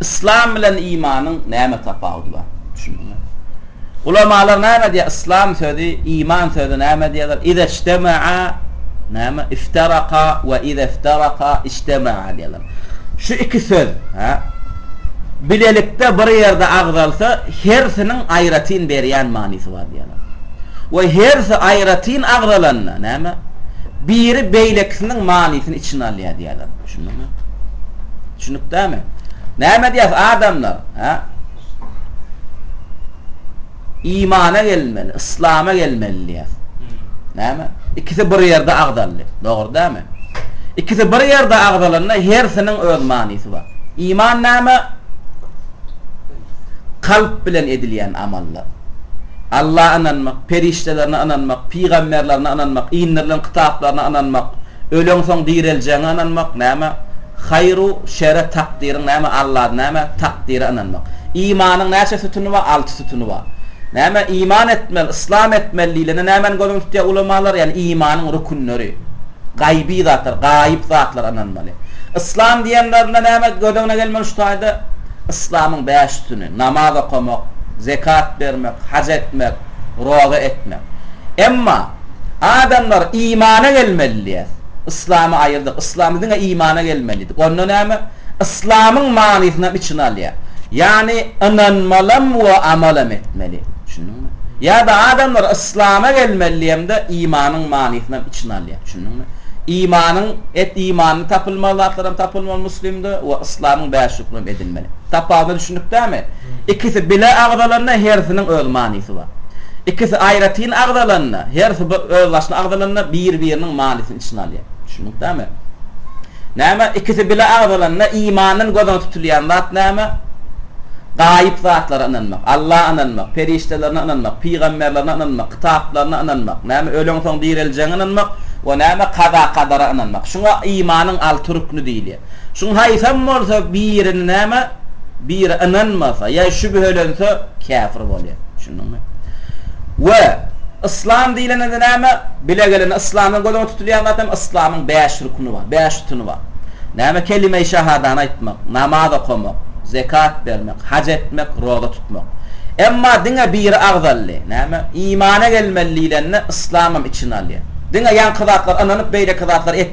Yslam bilen imanyň näme tapawudy bar? Düşündiňizmi? Ulamalar näme diýýär? Yslam sözi, iman sözi näme diýýärler? Iza ijtema'a näme? Iftaraqa we iza iftaraqa ijtema'a diýýärler. Şu iki söz, hä? Bilelikde bir ýerde agzalsa, hersiniň aýratyn berýän manysy bar diýýärler. We hersi aýratyn agzalanda, näme? Biri beýlekisiniň manysyny içine alýar diýýärler. Düşündiňmi? Düşünikdämi? Näme diýýäs adamlar? Hä? Imana gelmeli, yslama gelmeli diýýäs. Näme? Ikisi bir ýerde agzaldy. Dogry dämi? Ikisi bir ýerde agzalanda hersiniň öz manysy bar. Iman näme? Kalp bilen edilýän amallar. Alla ynanmak, perişdelerine ynanmak, pygamberlerine ynanmak, indirilen kitaplaryna ynanmak, Öleňsoň direljegiňe ynanmak näme? Haýru, şere, takdyryň näme? Allady näme? Takdyra ynanmak. Imanyň näçe sütüni bar? Alty sütüni bar. Näme? Iman etmeli, yslam etmeli diýlende nämäni göz öňüne tutýar ulamalar? Ýagny imanyň rükünleri. Gaýyby zatlar, gaýyp zatlara ynanmaly. Yslam diýenlerinde näme göz öňüne gelmeli şu taýda? Yslamyň bäş sütüni, namaz okamak, zekat bermek, haj etmek, roza etmek. Emma, adamlar imana gelmeli diýýär. Yslamy aýyrdyk. Yslamy diňe imana gelmeli diýdik. Onda näme? Yslamyň manysynam içine alýar. Ýagny ynanmalam we amalam etmeli. Düşündiňmi? Ýa-da adamlar yslama gelmeli diýemde imanyň manysynam içine alýar. Düşündiňmi? Imanyň et imanyny tapylmaly zatlaram tapylmaly muslimde we yslamyň bäş rüknünem edilmeli. Tapawuda düşünikdämi? Ikisi bile agzalanda hersiniň öz manysy bar. Ikisi aýratyn agzalanda, hersi bir özbaşyna agzalanda bir-biriniň manysyny içine alýar. Düşündikdämi? Näme? Ikisi bile agzalanda imandan göz öňe tutulýan zat näme? Gaýyp zatlara ynanmak, Alla ynanmak, perişdelerine ynanmak, pygamberlerine ynanmak, kitaplaryna ynanmak, näme, öleňsoň direljegiňe ynanmak we näme, kaza-kadara ynanmak. Şuňa imanyň alty rükni diýilýär. Şuň haýsam bolsa birini näme, biri ynanmasa ýa şübhelense käfir bolýar. Düşündiňmi? We yslam diýleninde näme, bile gelende yslamdan göz öňünde tutulýan zat hem yslamyň bäş rüküni bar, bäş sütüni bar. Näme kelime-i şahadany aýtmak, namaz okamak, zekat bermek, haj etmek, roza tutmak. Emma diňe biri agzaldy. Näme? Imana gelmeli diýlende yslamam içine alýar. Diňe ýaňky zatlar ynanyp beýleki zatlar et.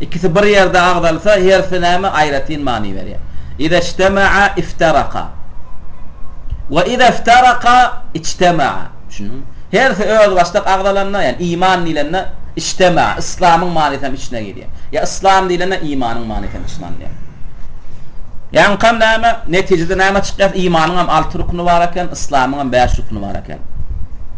Ikisi bir ýerde agzalsa, hersi näme? Aýratyn many berýär. Iza ijtema'a iftaraqa. Wa iza iftaraqa ijtema'a. Düşündiňmi? Hersi özbaşdak agzalanda, ýani iman diýlende, ijtema'a, yslamyň manysy hem içine girýär. Ýa yslam diýlende, imanyň manysy hem içine alynýar. Ýaňkam näme? Netijede näme çykýar? Imanyň hem alty rukny bar eken, yslamyň hem bäş rukny bar eken.